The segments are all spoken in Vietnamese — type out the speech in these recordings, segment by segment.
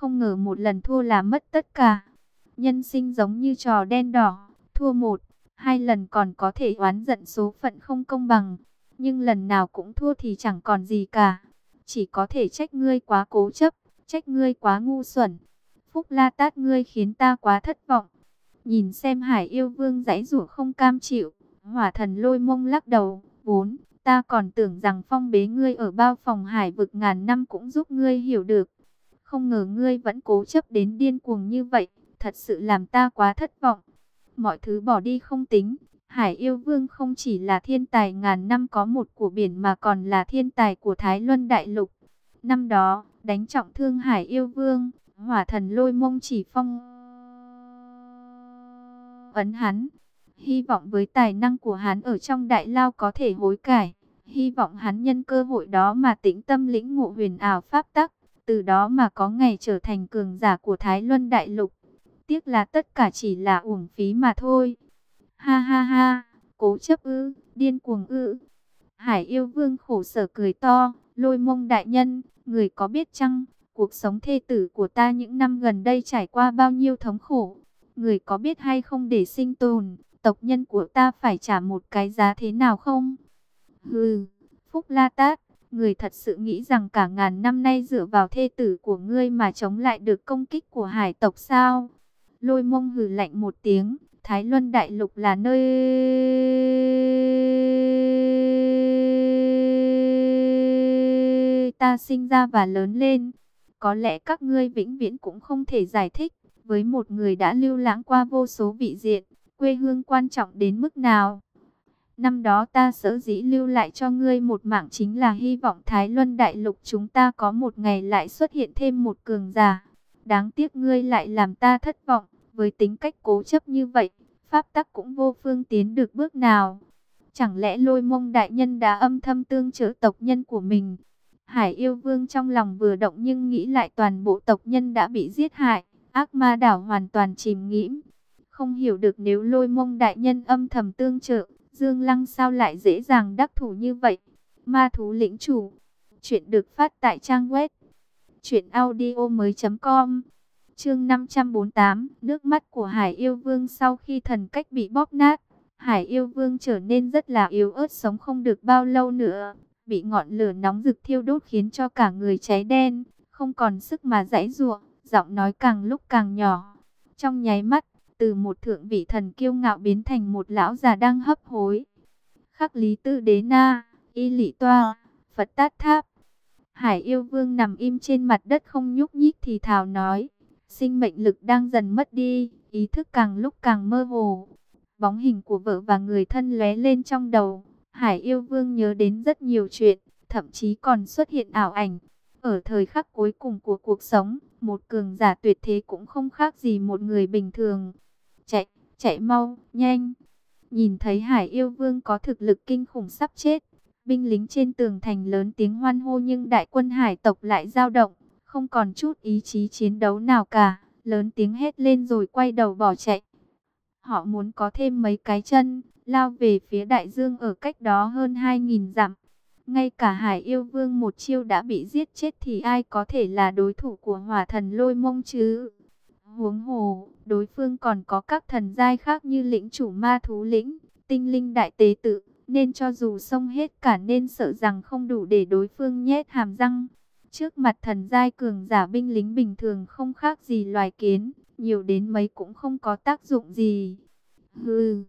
Không ngờ một lần thua là mất tất cả. Nhân sinh giống như trò đen đỏ, thua một, hai lần còn có thể oán giận số phận không công bằng. Nhưng lần nào cũng thua thì chẳng còn gì cả. Chỉ có thể trách ngươi quá cố chấp, trách ngươi quá ngu xuẩn. Phúc la tát ngươi khiến ta quá thất vọng. Nhìn xem hải yêu vương giãy rủa không cam chịu. Hỏa thần lôi mông lắc đầu. Vốn, ta còn tưởng rằng phong bế ngươi ở bao phòng hải vực ngàn năm cũng giúp ngươi hiểu được. Không ngờ ngươi vẫn cố chấp đến điên cuồng như vậy. Thật sự làm ta quá thất vọng. Mọi thứ bỏ đi không tính. Hải yêu vương không chỉ là thiên tài ngàn năm có một của biển mà còn là thiên tài của Thái Luân Đại Lục. Năm đó, đánh trọng thương Hải yêu vương, hỏa thần lôi mông chỉ phong ấn hắn. Hy vọng với tài năng của hắn ở trong đại lao có thể hối cải. Hy vọng hắn nhân cơ hội đó mà tĩnh tâm lĩnh ngộ huyền ảo pháp tắc. Từ đó mà có ngày trở thành cường giả của Thái Luân Đại Lục. Tiếc là tất cả chỉ là uổng phí mà thôi. Ha ha ha, cố chấp ư, điên cuồng ư. Hải yêu vương khổ sở cười to, lôi mông đại nhân, người có biết chăng, cuộc sống thê tử của ta những năm gần đây trải qua bao nhiêu thống khổ. Người có biết hay không để sinh tồn, tộc nhân của ta phải trả một cái giá thế nào không? Hừ, Phúc La Tát, người thật sự nghĩ rằng cả ngàn năm nay dựa vào thê tử của ngươi mà chống lại được công kích của hải tộc sao? Lôi mông hừ lạnh một tiếng, Thái Luân Đại Lục là nơi ta sinh ra và lớn lên. Có lẽ các ngươi vĩnh viễn cũng không thể giải thích với một người đã lưu lãng qua vô số vị diện, quê hương quan trọng đến mức nào. Năm đó ta sở dĩ lưu lại cho ngươi một mạng chính là hy vọng Thái Luân Đại Lục chúng ta có một ngày lại xuất hiện thêm một cường giả. Đáng tiếc ngươi lại làm ta thất vọng, với tính cách cố chấp như vậy, pháp tắc cũng vô phương tiến được bước nào. Chẳng lẽ lôi mông đại nhân đã âm thầm tương trợ tộc nhân của mình? Hải yêu vương trong lòng vừa động nhưng nghĩ lại toàn bộ tộc nhân đã bị giết hại. Ác ma đảo hoàn toàn chìm nghĩm. Không hiểu được nếu lôi mông đại nhân âm thầm tương trợ, Dương Lăng sao lại dễ dàng đắc thủ như vậy. Ma thú lĩnh chủ. Chuyện được phát tại trang web. Chuyện audio mới.com Chương 548 Nước mắt của Hải yêu vương sau khi thần cách bị bóp nát. Hải yêu vương trở nên rất là yếu ớt sống không được bao lâu nữa. Bị ngọn lửa nóng rực thiêu đốt khiến cho cả người cháy đen. Không còn sức mà giãy ruộng giọng nói càng lúc càng nhỏ. Trong nháy mắt, từ một thượng vị thần kiêu ngạo biến thành một lão già đang hấp hối. Khắc lý tư đế na, y lị toa, Phật tát tháp. Hải yêu vương nằm im trên mặt đất không nhúc nhích thì thào nói. Sinh mệnh lực đang dần mất đi, ý thức càng lúc càng mơ hồ. Bóng hình của vợ và người thân lóe lên trong đầu. Hải yêu vương nhớ đến rất nhiều chuyện, thậm chí còn xuất hiện ảo ảnh. Ở thời khắc cuối cùng của cuộc sống, một cường giả tuyệt thế cũng không khác gì một người bình thường. Chạy, mau, nhanh. Nhìn thấy Hải yêu vương có thực lực kinh khủng sắp chết. Binh lính trên tường thành lớn tiếng hoan hô nhưng đại quân hải tộc lại dao động. Không còn chút ý chí chiến đấu nào cả. Lớn tiếng hét lên rồi quay đầu bỏ chạy. Họ muốn có thêm mấy cái chân, lao về phía đại dương ở cách đó hơn 2.000 dặm. Ngay cả Hải Yêu Vương một chiêu đã bị giết chết thì ai có thể là đối thủ của hỏa thần lôi mông chứ? Huống hồ, đối phương còn có các thần giai khác như lĩnh chủ ma thú lĩnh, tinh linh đại tế tự, nên cho dù xông hết cả nên sợ rằng không đủ để đối phương nhét hàm răng. Trước mặt thần giai cường giả binh lính bình thường không khác gì loài kiến, nhiều đến mấy cũng không có tác dụng gì. Hừ,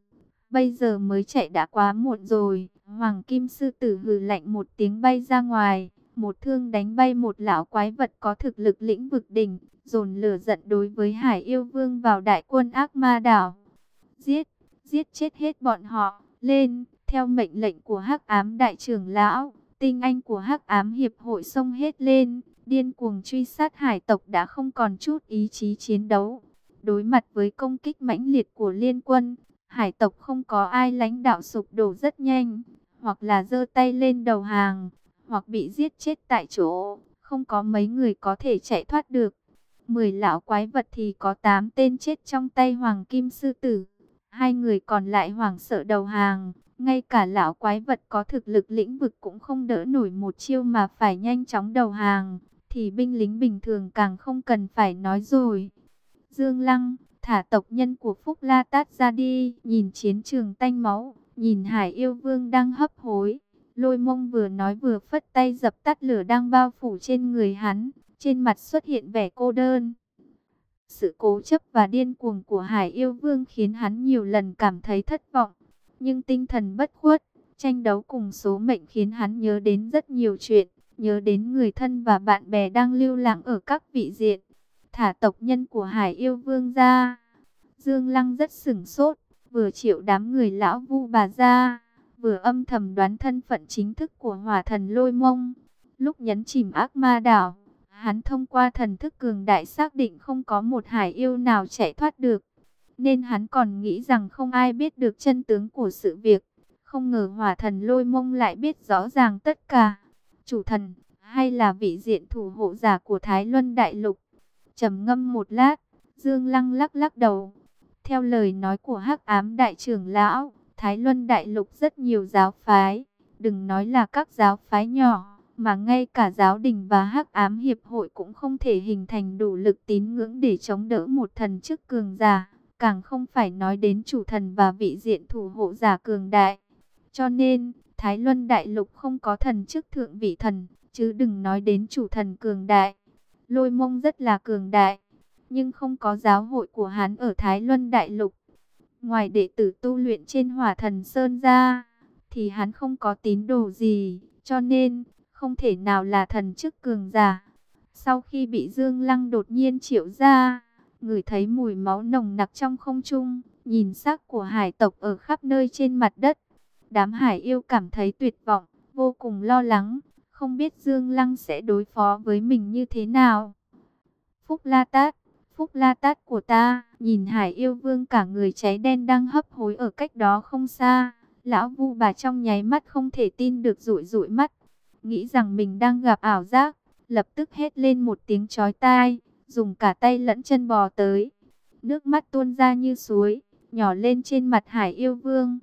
bây giờ mới chạy đã quá muộn rồi. Hoàng Kim Sư Tử hừ lạnh một tiếng bay ra ngoài, một thương đánh bay một lão quái vật có thực lực lĩnh vực đỉnh, dồn lửa giận đối với Hải Yêu Vương vào đại quân ác ma đảo. Giết, giết chết hết bọn họ, lên, theo mệnh lệnh của Hắc Ám Đại trưởng lão, tinh anh của Hắc Ám Hiệp hội xông hết lên, điên cuồng truy sát hải tộc đã không còn chút ý chí chiến đấu. Đối mặt với công kích mãnh liệt của liên quân, hải tộc không có ai lãnh đạo sụp đổ rất nhanh, hoặc là giơ tay lên đầu hàng, hoặc bị giết chết tại chỗ, không có mấy người có thể chạy thoát được. Mười lão quái vật thì có tám tên chết trong tay Hoàng Kim Sư Tử, hai người còn lại hoảng sợ đầu hàng. Ngay cả lão quái vật có thực lực lĩnh vực cũng không đỡ nổi một chiêu mà phải nhanh chóng đầu hàng. thì binh lính bình thường càng không cần phải nói rồi. Dương Lăng, thả tộc nhân của Phúc La Tát ra đi, nhìn chiến trường tanh máu, nhìn Hải Yêu Vương đang hấp hối. Lôi mông vừa nói vừa phất tay dập tắt lửa đang bao phủ trên người hắn, trên mặt xuất hiện vẻ cô đơn. Sự cố chấp và điên cuồng của Hải Yêu Vương khiến hắn nhiều lần cảm thấy thất vọng, nhưng tinh thần bất khuất, tranh đấu cùng số mệnh khiến hắn nhớ đến rất nhiều chuyện, nhớ đến người thân và bạn bè đang lưu lạc ở các vị diện. Thả tộc nhân của Hải Yêu Vương ra. Dương Lăng rất sửng sốt, vừa chịu đám người lão vu bà ra, vừa âm thầm đoán thân phận chính thức của hỏa thần lôi mông. Lúc nhấn chìm ác ma đảo, hắn thông qua thần thức cường đại xác định không có một hải yêu nào chạy thoát được. Nên hắn còn nghĩ rằng không ai biết được chân tướng của sự việc. Không ngờ hỏa thần lôi mông lại biết rõ ràng tất cả. Chủ thần, hay là vị diện thủ hộ giả của Thái Luân Đại Lục. trầm ngâm một lát, Dương Lăng lắc lắc đầu. Theo lời nói của hắc ám đại trưởng lão, Thái Luân Đại Lục rất nhiều giáo phái. Đừng nói là các giáo phái nhỏ, mà ngay cả giáo đình và hắc ám hiệp hội cũng không thể hình thành đủ lực tín ngưỡng để chống đỡ một thần chức cường giả. Càng không phải nói đến chủ thần và vị diện thủ hộ giả cường đại. Cho nên, Thái Luân Đại Lục không có thần chức thượng vị thần, chứ đừng nói đến chủ thần cường đại. Lôi mông rất là cường đại, nhưng không có giáo hội của hắn ở Thái Luân Đại Lục. Ngoài đệ tử tu luyện trên hỏa thần Sơn ra, thì hắn không có tín đồ gì, cho nên không thể nào là thần chức cường giả. Sau khi bị Dương Lăng đột nhiên triệu ra, người thấy mùi máu nồng nặc trong không trung, nhìn xác của hải tộc ở khắp nơi trên mặt đất. Đám hải yêu cảm thấy tuyệt vọng, vô cùng lo lắng, không biết Dương Lăng sẽ đối phó với mình như thế nào. Phúc La Tát, Phúc La Tát của ta, nhìn hải yêu vương cả người cháy đen đang hấp hối ở cách đó không xa. Lão vu bà trong nháy mắt không thể tin được rụi rụi mắt, nghĩ rằng mình đang gặp ảo giác, lập tức hét lên một tiếng chói tai, dùng cả tay lẫn chân bò tới. Nước mắt tuôn ra như suối, nhỏ lên trên mặt hải yêu vương.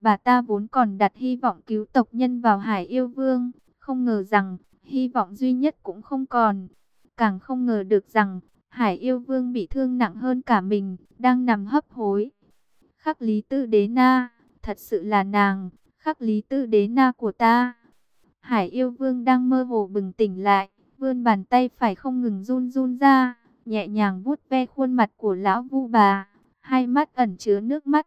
Bà ta vốn còn đặt hy vọng cứu tộc nhân vào Hải Yêu Vương, không ngờ rằng hy vọng duy nhất cũng không còn. Càng không ngờ được rằng Hải Yêu Vương bị thương nặng hơn cả mình, đang nằm hấp hối. Khắc Lý Tư Đế Na, thật sự là nàng, Khắc Lý Tư Đế Na của ta. Hải Yêu Vương đang mơ hồ bừng tỉnh lại, vươn bàn tay phải không ngừng run run ra, nhẹ nhàng vuốt ve khuôn mặt của lão vu bà, hai mắt ẩn chứa nước mắt.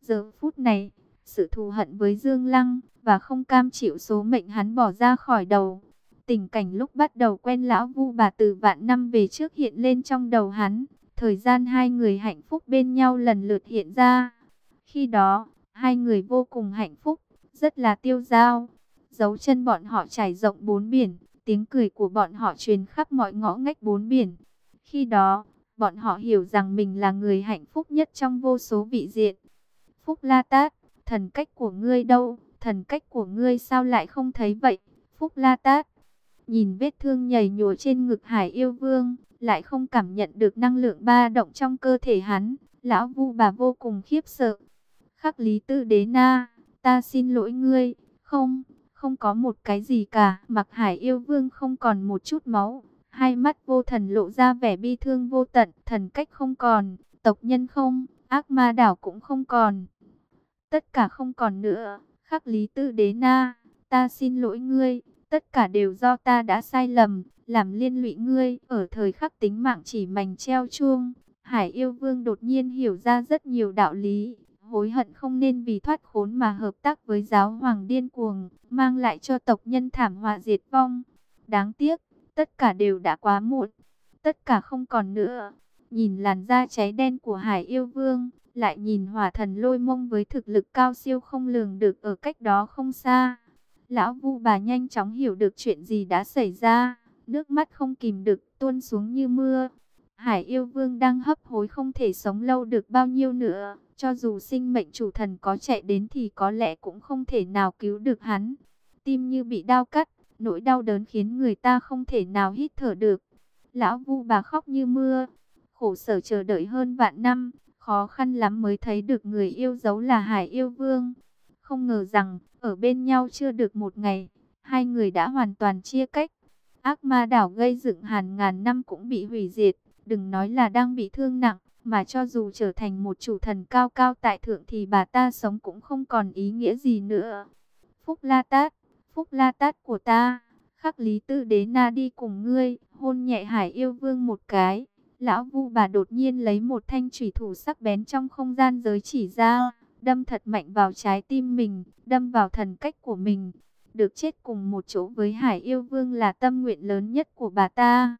Giờ phút này, sự thù hận với Dương Lăng và không cam chịu số mệnh hắn bỏ ra khỏi đầu. Tình cảnh lúc bắt đầu quen lão vu bà từ vạn năm về trước hiện lên trong đầu hắn. Thời gian hai người hạnh phúc bên nhau lần lượt hiện ra. Khi đó, hai người vô cùng hạnh phúc, rất là tiêu dao. Dấu chân bọn họ trải rộng bốn biển, tiếng cười của bọn họ truyền khắp mọi ngõ ngách bốn biển. Khi đó, bọn họ hiểu rằng mình là người hạnh phúc nhất trong vô số vị diện. Phúc La Tát thần cách của ngươi đâu, thần cách của ngươi sao lại không thấy vậy, Phúc La Tát. Nhìn vết thương nhầy nhùa trên ngực Hải Yêu Vương, lại không cảm nhận được năng lượng ba động trong cơ thể hắn, lão vu bà vô cùng khiếp sợ. Khắc Lý Tư Đế Na, ta xin lỗi ngươi, không, không có một cái gì cả, mặc Hải Yêu Vương không còn một chút máu, hai mắt vô thần lộ ra vẻ bi thương vô tận, thần cách không còn, tộc nhân không, ác ma đảo cũng không còn. Tất cả không còn nữa, khắc lý tư đế na, ta xin lỗi ngươi, tất cả đều do ta đã sai lầm, làm liên lụy ngươi, ở thời khắc tính mạng chỉ mảnh treo chuông. Hải yêu vương đột nhiên hiểu ra rất nhiều đạo lý, hối hận không nên vì thoát khốn mà hợp tác với giáo hoàng điên cuồng, mang lại cho tộc nhân thảm họa diệt vong. Đáng tiếc, tất cả đều đã quá muộn, tất cả không còn nữa. Nhìn làn da cháy đen của Hải yêu vương, lại nhìn hỏa thần lôi mông với thực lực cao siêu không lường được ở cách đó không xa. Lão vu bà nhanh chóng hiểu được chuyện gì đã xảy ra, nước mắt không kìm được tuôn xuống như mưa. Hải yêu vương đang hấp hối không thể sống lâu được bao nhiêu nữa, cho dù sinh mệnh chủ thần có chạy đến thì có lẽ cũng không thể nào cứu được hắn. Tim như bị đau cắt, nỗi đau đớn khiến người ta không thể nào hít thở được. Lão vu bà khóc như mưa, khổ sở chờ đợi hơn vạn năm, Khó khăn lắm mới thấy được người yêu dấu là Hải yêu vương. Không ngờ rằng, ở bên nhau chưa được một ngày, hai người đã hoàn toàn chia cách. Ác ma đảo gây dựng hàng ngàn năm cũng bị hủy diệt, đừng nói là đang bị thương nặng, mà cho dù trở thành một chủ thần cao cao tại thượng thì bà ta sống cũng không còn ý nghĩa gì nữa. Phúc La Tát, Phúc La Tát của ta, khắc lý tư đế na đi cùng ngươi, hôn nhẹ hải yêu vương một cái. Lão vu bà đột nhiên lấy một thanh thủy thủ sắc bén trong không gian giới chỉ ra, đâm thật mạnh vào trái tim mình, đâm vào thần cách của mình. Được chết cùng một chỗ với hải yêu vương là tâm nguyện lớn nhất của bà ta.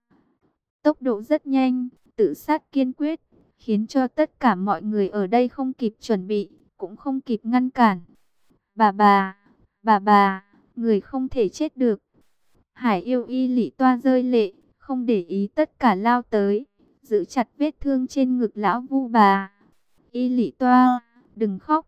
Tốc độ rất nhanh, tự sát kiên quyết, khiến cho tất cả mọi người ở đây không kịp chuẩn bị, cũng không kịp ngăn cản. Bà bà, bà bà, người không thể chết được. Hải yêu y lị toa rơi lệ, không để ý tất cả lao tới, giữ chặt vết thương trên ngực lão vu bà. Y lị toa, đừng khóc,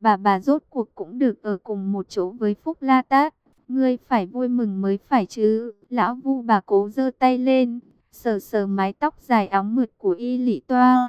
bà bà rốt cuộc cũng được ở cùng một chỗ với Phúc La Tát. Ngươi phải vui mừng mới phải chứ. Lão vu bà cố giơ tay lên, sờ sờ mái tóc dài óng mượt của y lị toa.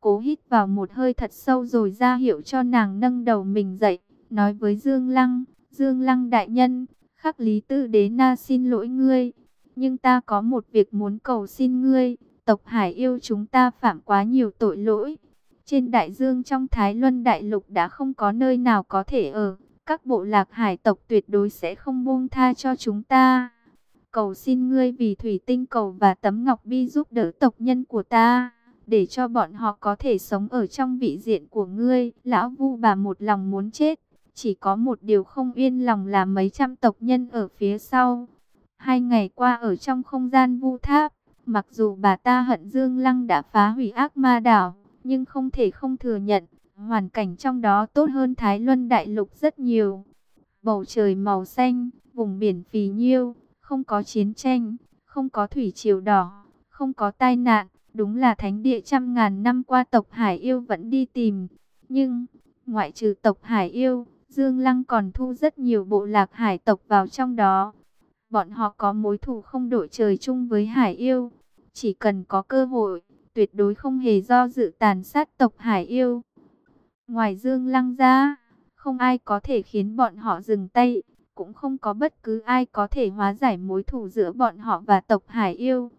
Cố hít vào một hơi thật sâu rồi ra hiệu cho nàng nâng đầu mình dậy, nói với Dương Lăng, Dương Lăng đại nhân, khắc lý tư đế na xin lỗi ngươi, nhưng ta có một việc muốn cầu xin ngươi, tộc Hải yêu chúng ta phạm quá nhiều tội lỗi. Trên đại dương trong Thái Luân Đại Lục đã không có nơi nào có thể ở, các bộ lạc hải tộc tuyệt đối sẽ không buông tha cho chúng ta. Cầu xin ngươi vì thủy tinh cầu và tấm ngọc bi giúp đỡ tộc nhân của ta để cho bọn họ có thể sống ở trong vị diện của ngươi. Lão vu bà một lòng muốn chết, chỉ có một điều không yên lòng là mấy trăm tộc nhân ở phía sau. Hai ngày qua ở trong không gian vu tháp, mặc dù bà ta hận Dương Lăng đã phá hủy ác ma đảo, nhưng không thể không thừa nhận, hoàn cảnh trong đó tốt hơn Thái Luân Đại Lục rất nhiều. Bầu trời màu xanh, vùng biển phì nhiêu, không có chiến tranh, không có thủy triều đỏ, không có tai nạn, Đúng là thánh địa trăm ngàn năm qua tộc Hải Yêu vẫn đi tìm. Nhưng, ngoại trừ tộc Hải Yêu, Dương Lăng còn thu rất nhiều bộ lạc hải tộc vào trong đó. Bọn họ có mối thù không đội trời chung với Hải Yêu. Chỉ cần có cơ hội, tuyệt đối không hề do dự tàn sát tộc Hải Yêu. Ngoài Dương Lăng ra, không ai có thể khiến bọn họ dừng tay, cũng không có bất cứ ai có thể hóa giải mối thù giữa bọn họ và tộc Hải Yêu.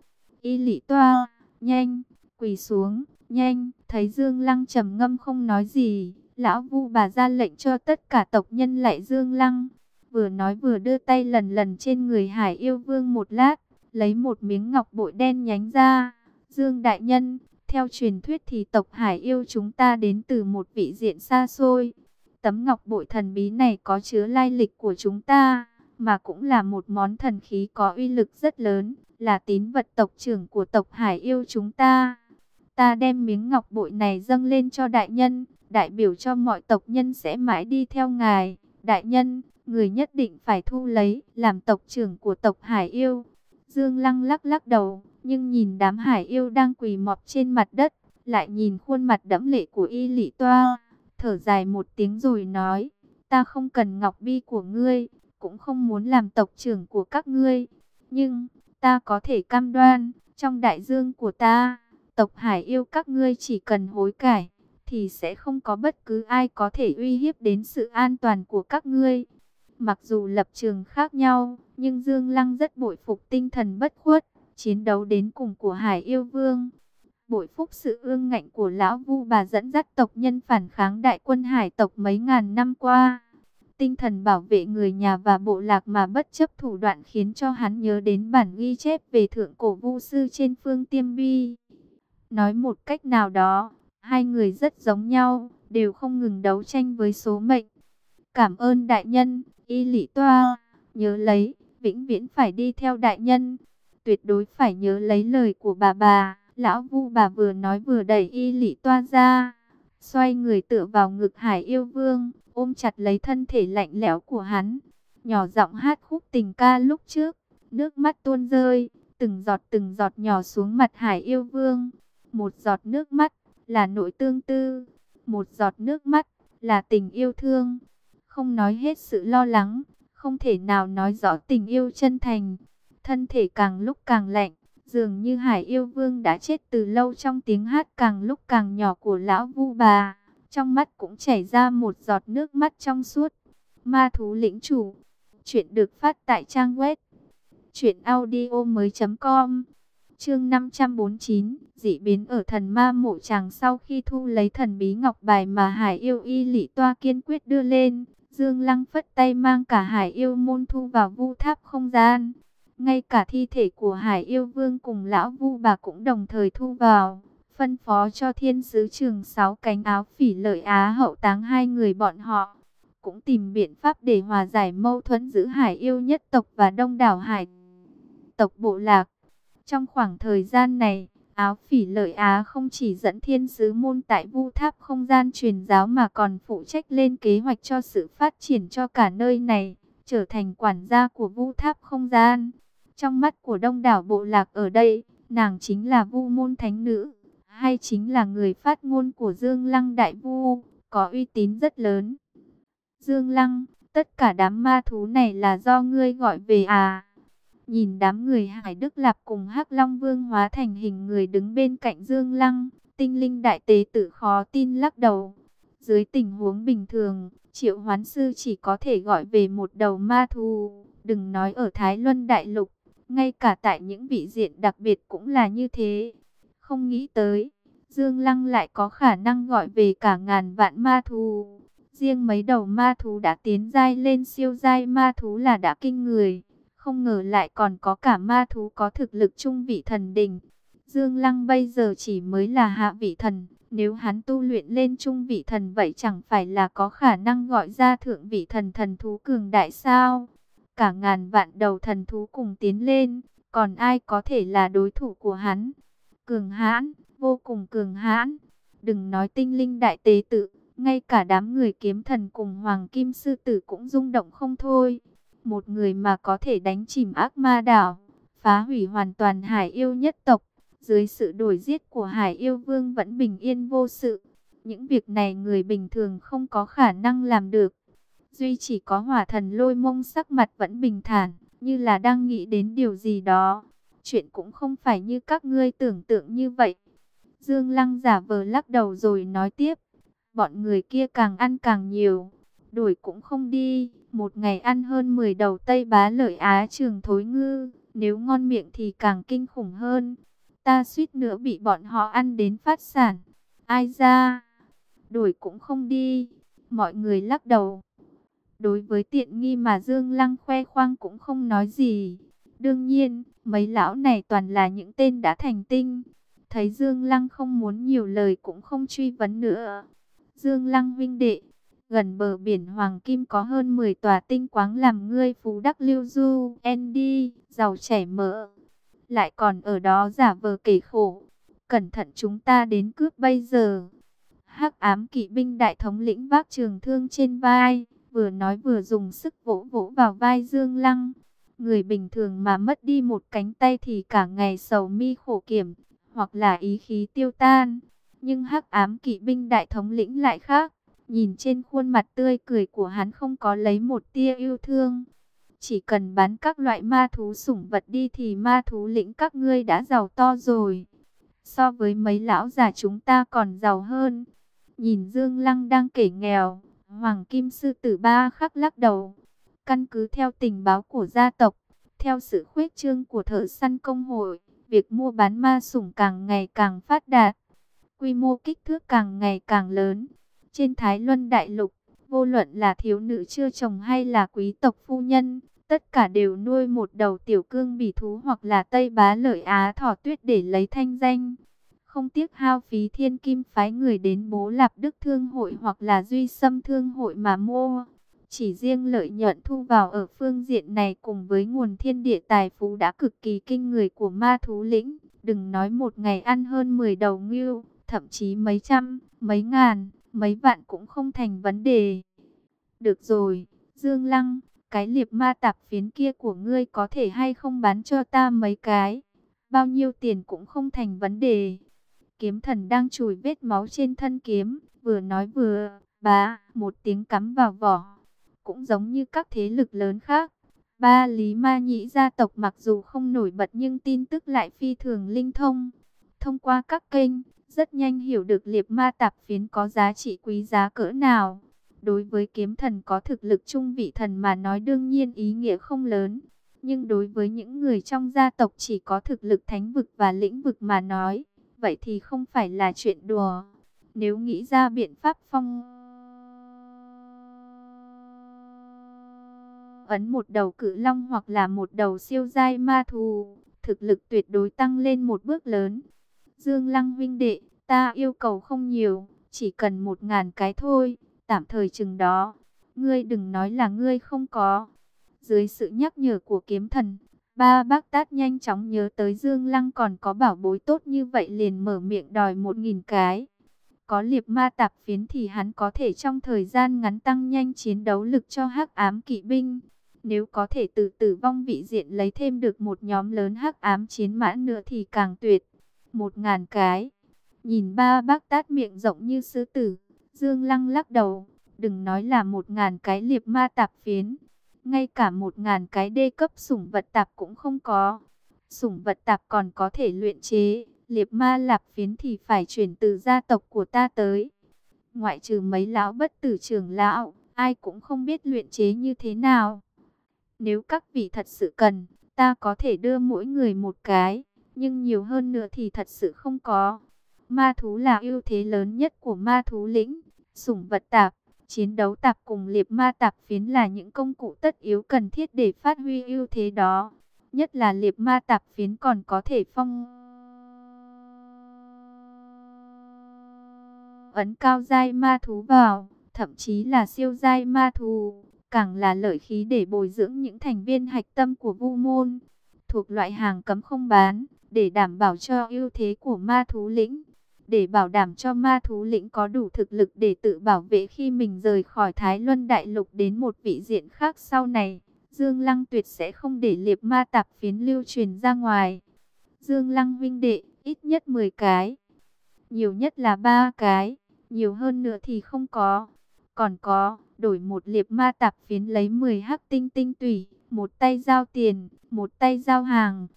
Y Lị Toa nhanh, quỳ xuống, nhanh, thấy Dương Lăng trầm ngâm không nói gì, lão vu bà ra lệnh cho tất cả tộc nhân lại Dương Lăng, vừa nói vừa đưa tay lần lần trên người Hải yêu vương một lát, lấy một miếng ngọc bội đen nhánh ra, Dương Đại Nhân, theo truyền thuyết thì tộc Hải yêu chúng ta đến từ một vị diện xa xôi, tấm ngọc bội thần bí này có chứa lai lịch của chúng ta, mà cũng là một món thần khí có uy lực rất lớn là tín vật tộc trưởng của tộc Hải yêu chúng ta. Ta đem miếng ngọc bội này dâng lên cho đại nhân, đại biểu cho mọi tộc nhân sẽ mãi đi theo ngài. Đại nhân, người nhất định phải thu lấy, làm tộc trưởng của tộc Hải yêu. Dương Lăng lắc lắc đầu, nhưng nhìn đám Hải yêu đang quỳ mọp trên mặt đất, lại nhìn khuôn mặt đẫm lệ của y lị toa, thở dài một tiếng rồi nói, ta không cần ngọc bi của ngươi, cũng không muốn làm tộc trưởng của các ngươi, nhưng Ta có thể cam đoan, trong đại dương của ta, tộc hải yêu các ngươi chỉ cần hối cải, thì sẽ không có bất cứ ai có thể uy hiếp đến sự an toàn của các ngươi. Mặc dù lập trường khác nhau, nhưng Dương Lăng rất bội phục tinh thần bất khuất, chiến đấu đến cùng của Hải Yêu Vương. Bội phúc sự ương ngạnh của Lão Vu bà dẫn dắt tộc nhân phản kháng đại quân hải tộc mấy ngàn năm qua tinh thần bảo vệ người nhà và bộ lạc mà bất chấp thủ đoạn khiến cho hắn nhớ đến bản ghi chép về thượng cổ vu sư trên phương tiêm bi. Nói một cách nào đó, hai người rất giống nhau, đều không ngừng đấu tranh với số mệnh. Cảm ơn đại nhân, y lị toa, nhớ lấy, vĩnh viễn phải đi theo đại nhân, tuyệt đối phải nhớ lấy lời của bà bà. Lão vu bà vừa nói vừa đẩy y lị toa ra, xoay người tựa vào ngực hải yêu vương ôm chặt lấy thân thể lạnh lẽo của hắn, nhỏ giọng hát khúc tình ca lúc trước, nước mắt tuôn rơi, từng giọt từng giọt nhỏ xuống mặt Hải Yêu Vương. Một giọt nước mắt là nội tương tư, một giọt nước mắt là tình yêu thương. Không nói hết sự lo lắng, không thể nào nói rõ tình yêu chân thành. Thân thể càng lúc càng lạnh, dường như Hải Yêu Vương đã chết từ lâu trong tiếng hát càng lúc càng nhỏ của lão Vu bà trong mắt cũng chảy ra một giọt nước mắt trong suốt. Ma thú lĩnh chủ. Chuyện được phát tại trang web Chuyện audio mới com Chương 549 Dị biến ở thần ma mộ chàng sau khi thu lấy thần bí ngọc bài mà Hải yêu y lị toa kiên quyết đưa lên Dương Lăng phất tay mang cả Hải yêu môn thu vào vu tháp không gian ngay cả thi thể của Hải yêu vương cùng lão vu bà cũng đồng thời thu vào Phân phó cho thiên sứ trường sáu cánh áo phỉ lợi Á hậu táng hai người bọn họ cũng tìm biện pháp để hòa giải mâu thuẫn giữa hải yêu nhất tộc và đông đảo hải tộc bộ lạc. Trong khoảng thời gian này, áo phỉ lợi Á không chỉ dẫn thiên sứ môn tại vu tháp không gian truyền giáo mà còn phụ trách lên kế hoạch cho sự phát triển cho cả nơi này, trở thành quản gia của vu tháp không gian. Trong mắt của đông đảo bộ lạc ở đây, nàng chính là vu môn thánh nữ, hay chính là người phát ngôn của Dương Lăng Đại Vu, có uy tín rất lớn. Dương Lăng, tất cả đám ma thú này là do ngươi gọi về à? Nhìn đám người Hải Đức Lạp cùng hắc Long Vương hóa thành hình người đứng bên cạnh Dương Lăng, tinh linh đại tế tử khó tin lắc đầu. Dưới tình huống bình thường, triệu hoán sư chỉ có thể gọi về một đầu ma thú, đừng nói ở Thái Luân Đại Lục, ngay cả tại những vị diện đặc biệt cũng là như thế. Không nghĩ tới, Dương Lăng lại có khả năng gọi về cả ngàn vạn ma thú. Riêng mấy đầu ma thú đã tiến giai lên siêu giai ma thú là đã kinh người. Không ngờ lại còn có cả ma thú có thực lực trung vị thần đỉnh. Dương Lăng bây giờ chỉ mới là hạ vị thần. Nếu hắn tu luyện lên trung vị thần vậy chẳng phải là có khả năng gọi ra thượng vị thần thần thú cường đại sao? Cả ngàn vạn đầu thần thú cùng tiến lên, còn ai có thể là đối thủ của hắn? Cường hãn, vô cùng cường hãn. Đừng nói tinh linh đại tế tự, ngay cả đám người kiếm thần cùng Hoàng Kim Sư Tử cũng rung động không thôi. Một người mà có thể đánh chìm ác ma đảo, phá hủy hoàn toàn hải yêu nhất tộc. Dưới sự đổi giết của hải yêu vương vẫn bình yên vô sự. Những việc này người bình thường không có khả năng làm được. Duy chỉ có hỏa thần lôi mông sắc mặt vẫn bình thản, như là đang nghĩ đến điều gì đó. Chuyện cũng không phải như các ngươi tưởng tượng như vậy. Dương Lăng giả vờ lắc đầu rồi nói tiếp bọn người kia càng ăn càng nhiều, đuổi cũng không đi, một ngày ăn hơn 10 đầu Tây Bá lợi Á trường thối ngư, nếu ngon miệng thì càng kinh khủng hơn. Ta suýt nữa bị bọn họ ăn đến phát sản. Ai ra? Đuổi cũng không đi. Mọi người lắc đầu. Đối với tiện nghi mà Dương Lăng khoe khoang cũng không nói gì. Đương nhiên, mấy lão này toàn là những tên đã thành tinh. Thấy Dương Lăng không muốn nhiều lời cũng không truy vấn nữa. Dương Lăng vinh đệ, gần bờ biển Hoàng Kim có hơn 10 tòa tinh quáng làm ngươi phú đắc lưu du, Andy, giàu trẻ mỡ. Lại còn ở đó giả vờ kể khổ. Cẩn thận chúng ta đến cướp bây giờ. hắc ám kỵ binh đại thống lĩnh vác trường thương trên vai, vừa nói vừa dùng sức vỗ vỗ vào vai Dương Lăng. Người bình thường mà mất đi một cánh tay thì cả ngày sầu mi khổ kiểm, hoặc là ý khí tiêu tan. Nhưng hắc ám kỵ binh đại thống lĩnh lại khác. Nhìn trên khuôn mặt tươi cười của hắn không có lấy một tia yêu thương. Chỉ cần bán các loại ma thú sủng vật đi thì ma thú lĩnh các ngươi đã giàu to rồi. So với mấy lão già chúng ta còn giàu hơn. Nhìn Dương Lăng đang kể nghèo, Hoàng Kim Sư Tử Ba khắc lắc đầu. Căn cứ theo tình báo của gia tộc, theo sự khuếch trương của thợ săn công hội, việc mua bán ma sủng càng ngày càng phát đạt quy mô kích thước càng ngày càng lớn. Trên Thái Luân Đại Lục, vô luận là thiếu nữ chưa chồng hay là quý tộc phu nhân, tất cả đều nuôi một đầu tiểu cương bỉ thú hoặc là Tây Bá Lợi Á thỏ tuyết để lấy thanh danh. Không tiếc hao phí thiên kim phái người đến bố lạp đức thương hội hoặc là duy xâm thương hội mà mua. Chỉ riêng lợi nhuận thu vào ở phương diện này cùng với nguồn thiên địa tài phú đã cực kỳ kinh người của ma thú lĩnh. Đừng nói một ngày ăn hơn 10 đầu ngưu, thậm chí mấy trăm, mấy ngàn, mấy vạn cũng không thành vấn đề. Được rồi, Dương Lăng, cái liệp ma tạp phiến kia của ngươi có thể hay không bán cho ta mấy cái, bao nhiêu tiền cũng không thành vấn đề. Kiếm thần đang chùi vết máu trên thân kiếm, vừa nói vừa, bá, một tiếng cắm vào vỏ. Cũng giống như các thế lực lớn khác, ba lý ma nhĩ gia tộc mặc dù không nổi bật nhưng tin tức lại phi thường linh thông. Thông qua các kênh, rất nhanh hiểu được liệp ma tạp phiến có giá trị quý giá cỡ nào. Đối với kiếm thần có thực lực trung vị thần mà nói đương nhiên ý nghĩa không lớn. Nhưng đối với những người trong gia tộc chỉ có thực lực thánh vực và lĩnh vực mà nói, vậy thì không phải là chuyện đùa. Nếu nghĩ ra biện pháp phong ấn một đầu cự long hoặc là một đầu siêu giai ma thù, thực lực tuyệt đối tăng lên một bước lớn. Dương Lăng huynh đệ, ta yêu cầu không nhiều, chỉ cần một ngàn cái thôi, tạm thời chừng đó. Ngươi đừng nói là ngươi không có. Dưới sự nhắc nhở của kiếm thần, ba bác tát nhanh chóng nhớ tới Dương Lăng còn có bảo bối tốt như vậy liền mở miệng đòi một nghìn cái. Có liệp ma tạp phiến thì hắn có thể trong thời gian ngắn tăng nhanh chiến đấu lực cho hắc ám kỵ binh. Nếu có thể từ tử vong vị diện lấy thêm được một nhóm lớn hắc ám chiến mã nữa thì càng tuyệt. Một ngàn cái. Nhìn ba bác tát miệng rộng như sư tử. Dương Lăng lắc đầu. Đừng nói là một ngàn cái liệp ma tạp phiến. Ngay cả một ngàn cái đê cấp sủng vật tạp cũng không có. Sủng vật tạp còn có thể luyện chế. Liệp ma lạp phiến thì phải chuyển từ gia tộc của ta tới. Ngoại trừ mấy lão bất tử trưởng lão, ai cũng không biết luyện chế như thế nào. Nếu các vị thật sự cần, ta có thể đưa mỗi người một cái, nhưng nhiều hơn nữa thì thật sự không có. Ma thú là ưu thế lớn nhất của ma thú lĩnh, sủng vật tạp, chiến đấu tạp cùng liệp ma tạp phiến là những công cụ tất yếu cần thiết để phát huy ưu thế đó. Nhất là liệp ma tạp phiến còn có thể phong ấn cao giai ma thú vào, thậm chí là siêu giai ma thú càng là lợi khí để bồi dưỡng những thành viên hạch tâm của vu môn, thuộc loại hàng cấm không bán, để đảm bảo cho ưu thế của ma thú lĩnh, để bảo đảm cho ma thú lĩnh có đủ thực lực để tự bảo vệ khi mình rời khỏi Thái Luân Đại Lục đến một vị diện khác sau này. Dương Lăng tuyệt sẽ không để liệp ma tạp phiến lưu truyền ra ngoài. Dương Lăng vinh đệ, ít nhất 10 cái. Nhiều nhất là 3 cái, nhiều hơn nữa thì không có. Còn có, đổi một liệp ma tạp phiến lấy 10 hắc tinh tinh tủy, một tay giao tiền, một tay giao hàng.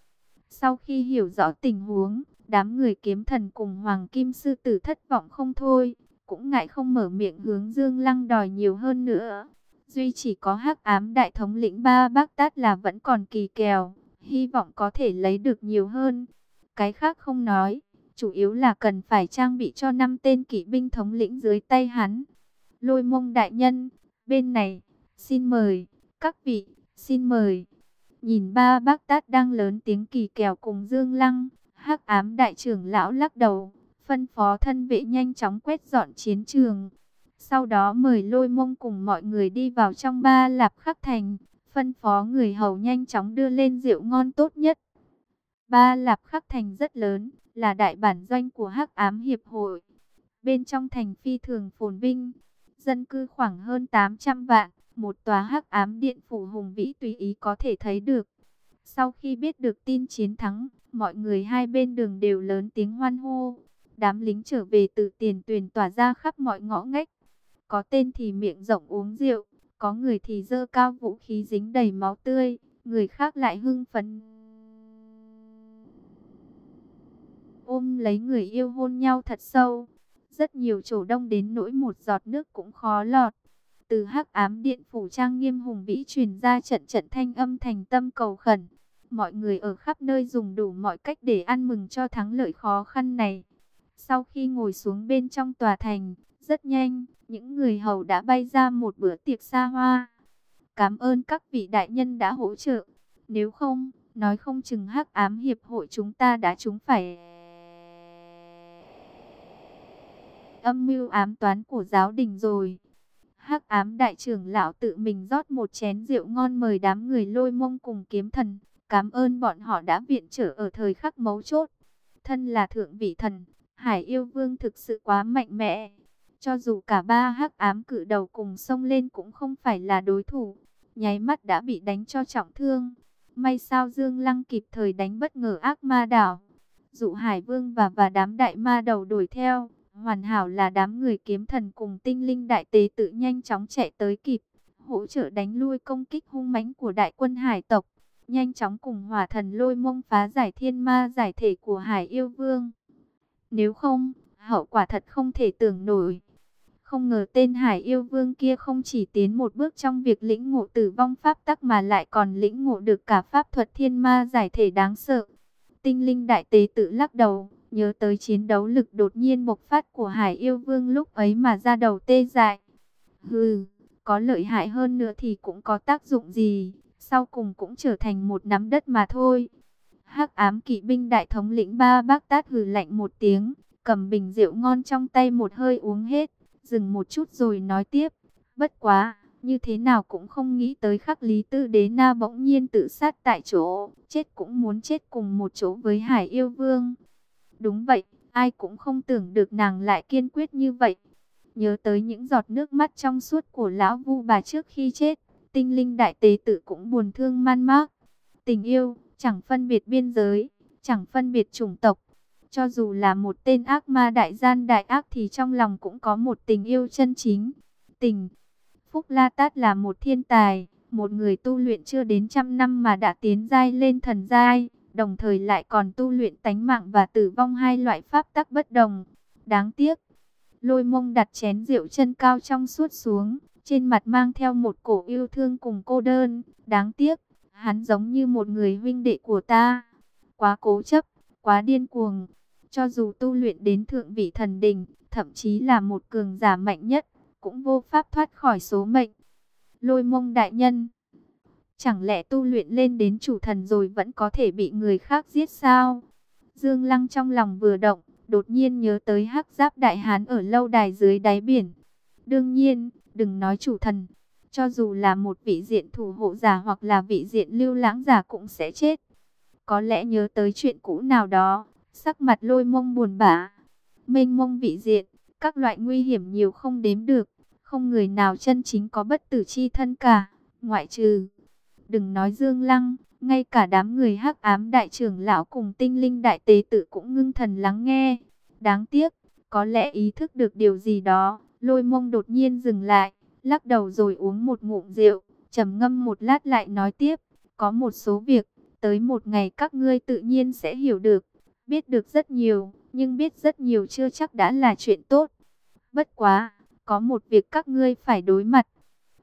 Sau khi hiểu rõ tình huống, đám người kiếm thần cùng Hoàng Kim Sư Tử thất vọng không thôi, cũng ngại không mở miệng hướng Dương Lăng đòi nhiều hơn nữa. Duy chỉ có hắc ám đại thống lĩnh ba bác tát là vẫn còn kỳ kèo, hy vọng có thể lấy được nhiều hơn. Cái khác không nói, chủ yếu là cần phải trang bị cho năm tên kỵ binh thống lĩnh dưới tay hắn. Lôi mông đại nhân, bên này, xin mời, các vị, xin mời. Nhìn ba bác tát đang lớn tiếng kỳ kèo cùng Dương Lăng, hắc ám đại trưởng lão lắc đầu, phân phó thân vệ nhanh chóng quét dọn chiến trường. Sau đó mời lôi mông cùng mọi người đi vào trong ba lạp khắc thành, phân phó người hầu nhanh chóng đưa lên rượu ngon tốt nhất. Ba lạp khắc thành rất lớn, là đại bản doanh của hắc ám hiệp hội. Bên trong thành phi thường phồn vinh, dân cư khoảng hơn 800 vạn, một tòa hắc ám điện phủ hùng vĩ tùy ý có thể thấy được. Sau khi biết được tin chiến thắng, mọi người hai bên đường đều lớn tiếng hoan hô. Đám lính trở về từ tiền tuyển tỏa ra khắp mọi ngõ ngách. Có tên thì miệng rộng uống rượu, có người thì dơ cao vũ khí dính đầy máu tươi, người khác lại hưng phấn. Ôm lấy người yêu hôn nhau thật sâu. Rất nhiều chỗ đông đến nỗi một giọt nước cũng khó lọt. Từ hắc ám điện phủ trang nghiêm hùng vĩ truyền ra trận trận thanh âm thành tâm cầu khẩn. Mọi người ở khắp nơi dùng đủ mọi cách để ăn mừng cho thắng lợi khó khăn này. Sau khi ngồi xuống bên trong tòa thành, rất nhanh, những người hầu đã bay ra một bữa tiệc xa hoa. Cảm ơn các vị đại nhân đã hỗ trợ. Nếu không, nói không chừng hắc ám hiệp hội chúng ta đã trúng phải âm mưu ám toán của giáo đình rồi. Hắc ám đại trưởng lão tự mình rót một chén rượu ngon mời đám người lôi mông cùng kiếm thần. Cảm ơn bọn họ đã viện trở ở thời khắc mấu chốt. Thân là thượng vị thần, Hải yêu vương thực sự quá mạnh mẽ. Cho dù cả ba hắc ám cử đầu cùng xông lên cũng không phải là đối thủ. Nháy mắt đã bị đánh cho trọng thương. May sao Dương Lăng kịp thời đánh bất ngờ ác ma đảo. Dụ Hải Vương và và đám đại ma đầu đuổi theo. Hoàn hảo là đám người kiếm thần cùng tinh linh đại tế tự nhanh chóng chạy tới kịp, hỗ trợ đánh lui công kích hung mãnh của đại quân hải tộc, nhanh chóng cùng hỏa thần lôi mông phá giải thiên ma giải thể của hải yêu vương. Nếu không, hậu quả thật không thể tưởng nổi. Không ngờ tên Hải yêu vương kia không chỉ tiến một bước trong việc lĩnh ngộ tử vong pháp tắc mà lại còn lĩnh ngộ được cả pháp thuật thiên ma giải thể đáng sợ. Tinh linh đại tế tự lắc đầu, nhớ tới chiến đấu lực đột nhiên bộc phát của Hải yêu vương lúc ấy mà ra đầu tê dại. Hừ, có lợi hại hơn nữa thì cũng có tác dụng gì, sau cùng cũng trở thành một nắm đất mà thôi. Hắc ám kỵ binh đại thống lĩnh ba bác tát hừ lạnh một tiếng, cầm bình rượu ngon trong tay một hơi uống hết, dừng một chút rồi nói tiếp. Bất quá, như thế nào cũng không nghĩ tới khắc lý tư đế na bỗng nhiên tự sát tại chỗ, chết cũng muốn chết cùng một chỗ với hải yêu vương. Đúng vậy, ai cũng không tưởng được nàng lại kiên quyết như vậy. Nhớ tới những giọt nước mắt trong suốt của lão vu bà trước khi chết, tinh linh đại tế tử cũng buồn thương man mác. Tình yêu, chẳng phân biệt biên giới, chẳng phân biệt chủng tộc. Cho dù là một tên ác ma đại gian đại ác thì trong lòng cũng có một tình yêu chân chính. Tình Phúc La Tát là một thiên tài, một người tu luyện chưa đến trăm năm mà đã tiến giai lên thần giai, đồng thời lại còn tu luyện tánh mạng và tử vong hai loại pháp tắc bất đồng. Đáng tiếc, lôi mông đặt chén rượu chân cao trong suốt xuống, trên mặt mang theo một cổ yêu thương cùng cô đơn. Đáng tiếc, hắn giống như một người huynh đệ của ta. Quá cố chấp, quá điên cuồng. Cho dù tu luyện đến thượng vị thần đình, thậm chí là một cường giả mạnh nhất, cũng vô pháp thoát khỏi số mệnh. Lôi mông đại nhân, chẳng lẽ tu luyện lên đến chủ thần rồi vẫn có thể bị người khác giết sao? Dương Lăng trong lòng vừa động, đột nhiên nhớ tới hắc giáp đại hán ở lâu đài dưới đáy biển. Đương nhiên, đừng nói chủ thần, cho dù là một vị diện thủ hộ giả hoặc là vị diện lưu lãng giả cũng sẽ chết. Có lẽ nhớ tới chuyện cũ nào đó, sắc mặt lôi mông buồn bã. Mênh mông vị diện, các loại nguy hiểm nhiều không đếm được, không người nào chân chính có bất tử chi thân cả, ngoại trừ. Đừng nói Dương Lăng, ngay cả đám người hắc ám đại trưởng lão cùng tinh linh đại tế tử cũng ngưng thần lắng nghe. Đáng tiếc, có lẽ ý thức được điều gì đó, lôi mông đột nhiên dừng lại, lắc đầu rồi uống một ngụm rượu, trầm ngâm một lát lại nói tiếp, có một số việc, tới một ngày các ngươi tự nhiên sẽ hiểu được, biết được rất nhiều, nhưng biết rất nhiều chưa chắc đã là chuyện tốt. Bất quá, có một việc các ngươi phải đối mặt.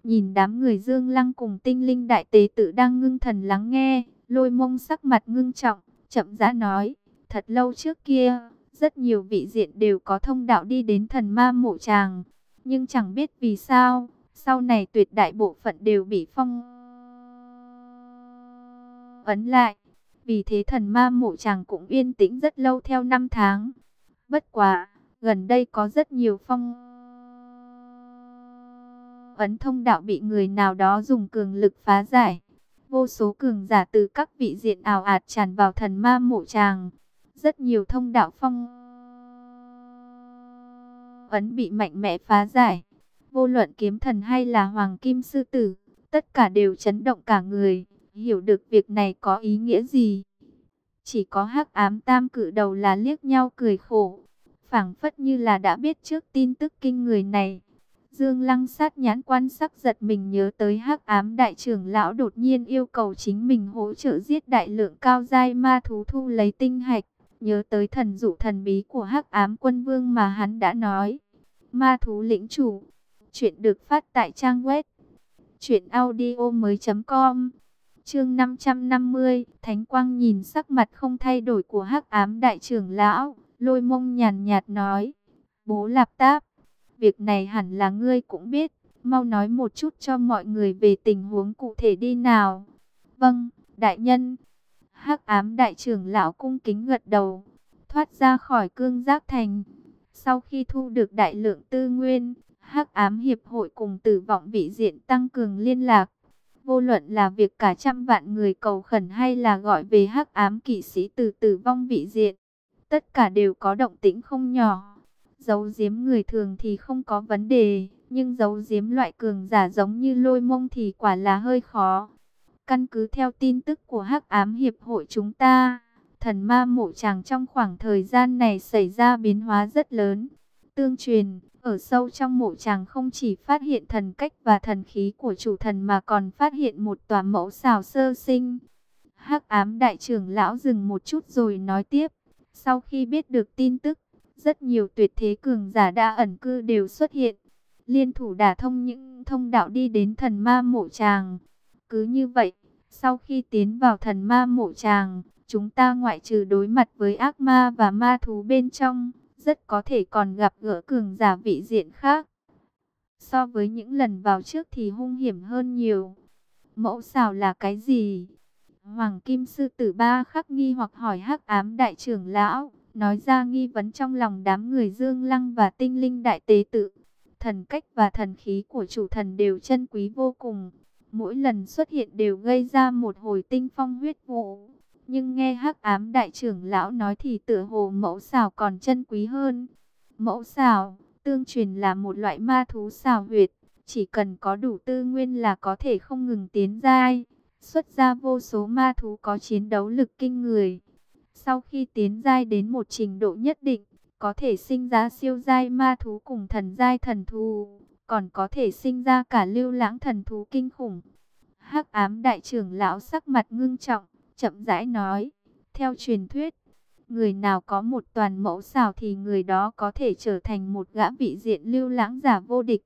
Nhìn đám người dương lăng cùng tinh linh đại tế tự đang ngưng thần lắng nghe, lôi mông sắc mặt ngưng trọng, chậm rãi nói, thật lâu trước kia, rất nhiều vị diện đều có thông đạo đi đến thần ma mộ tràng, nhưng chẳng biết vì sao, sau này tuyệt đại bộ phận đều bị phong ấn lại. Vì thế thần ma mộ chàng cũng yên tĩnh rất lâu theo năm tháng. Bất quá, gần đây có rất nhiều phong ấn thông đạo bị người nào đó dùng cường lực phá giải. Vô số cường giả từ các vị diện ảo ạt tràn vào thần ma mộ tràng. Rất nhiều thông đạo phong ấn bị mạnh mẽ phá giải. Vô luận kiếm thần hay là hoàng kim sư tử, tất cả đều chấn động cả người, hiểu được việc này có ý nghĩa gì. Chỉ có hắc ám tam cử đầu là liếc nhau cười khổ, phảng phất như là đã biết trước tin tức kinh người này. Dương Lăng sát nhãn quan sắc giật mình nhớ tới hắc ám đại trưởng lão đột nhiên yêu cầu chính mình hỗ trợ giết đại lượng cao giai ma thú thu lấy tinh hạch. Nhớ tới thần dụ thần bí của hắc ám quân vương mà hắn đã nói. Ma thú lĩnh chủ. Chuyện được phát tại trang web. Chuyện audio mới com. Chương 550. Thánh quang nhìn sắc mặt không thay đổi của hắc ám đại trưởng lão. Lôi mông nhàn nhạt nói. Bố lạp táp Việc này hẳn là ngươi cũng biết, mau nói một chút cho mọi người về tình huống cụ thể đi nào. Vâng, đại nhân. Hắc ám đại trưởng lão cung kính gật đầu, thoát ra khỏi cương giác thành. Sau khi thu được đại lượng tư nguyên, Hắc ám hiệp hội cùng tử vọng vị diện tăng cường liên lạc. Vô luận là việc cả trăm vạn người cầu khẩn hay là gọi về Hắc ám kỵ sĩ từ tử vong vị diện, tất cả đều có động tĩnh không nhỏ. Giấu giếm người thường thì không có vấn đề, nhưng giấu giếm loại cường giả giống như lôi mông thì quả là hơi khó. Căn cứ theo tin tức của Hắc Ám Hiệp hội chúng ta, thần ma mộ chàng trong khoảng thời gian này xảy ra biến hóa rất lớn. Tương truyền, ở sâu trong mộ chàng không chỉ phát hiện thần cách và thần khí của chủ thần mà còn phát hiện một tòa mẫu xào sơ sinh. Hắc ám đại trưởng lão dừng một chút rồi nói tiếp. Sau khi biết được tin tức, rất nhiều tuyệt thế cường giả đã ẩn cư đều xuất hiện. liên thủ đả thông những thông đạo đi đến thần ma mộ tràng. Cứ như vậy, sau khi tiến vào thần ma mộ tràng, chúng ta ngoại trừ đối mặt với ác ma và ma thú bên trong, rất có thể còn gặp gỡ cường giả vị diện khác. So với những lần vào trước thì hung hiểm hơn nhiều. Mẫu xào là cái gì? Hoàng Kim Sư Tử Ba khắc nghi hoặc hỏi hắc ám đại trưởng lão, nói ra nghi vấn trong lòng đám người Dương Lăng và tinh linh đại tế tự. Thần cách và thần khí của chủ thần đều chân quý vô cùng. Mỗi lần xuất hiện đều gây ra một hồi tinh phong huyết vụ. Nhưng nghe hắc ám đại trưởng lão nói thì tựa hồ mẫu xào còn chân quý hơn. Mẫu xào, tương truyền là một loại ma thú xào huyệt. Chỉ cần có đủ tư nguyên là có thể không ngừng tiến giai. Xuất ra vô số ma thú có chiến đấu lực kinh người. Sau khi tiến giai đến một trình độ nhất định, có thể sinh ra siêu giai ma thú cùng thần giai thần thú, còn có thể sinh ra cả lưu lãng thần thú kinh khủng. Hắc ám đại trưởng lão sắc mặt ngưng trọng, chậm rãi nói, theo truyền thuyết, người nào có một toàn mẫu xào thì người đó có thể trở thành một gã vị diện lưu lãng giả vô địch.